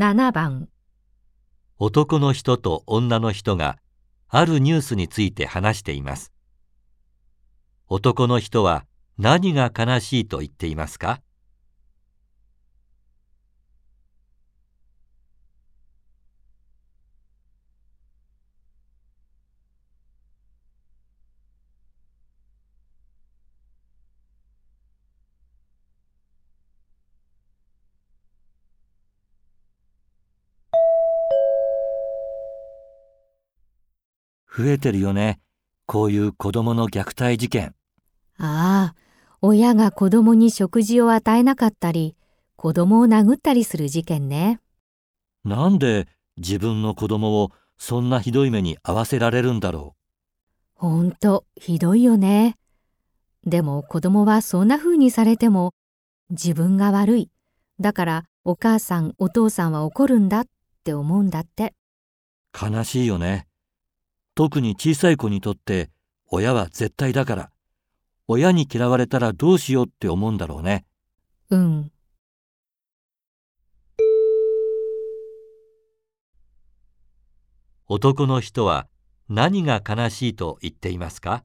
7番男の人と女の人があるニュースについて話しています。男の人は何が悲しいと言っていますか？増えてるよね。こういう子供の虐待事件。ああ、親が子供に食事を与えなかったり、子供を殴ったりする事件ね。なんで自分の子供をそんなひどい目に遭わせられるんだろほんと、ひどいよね。でも子供はそんな風にされても、自分が悪い。だからお母さん、お父さんは怒るんだって思うんだって。う。悲しいよね。特に小さい子にとって親は絶対だから。親に嫌われたらどうしようって思うんだろうね。うん。男の人は何が悲しいと言っていますか？